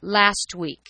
last week.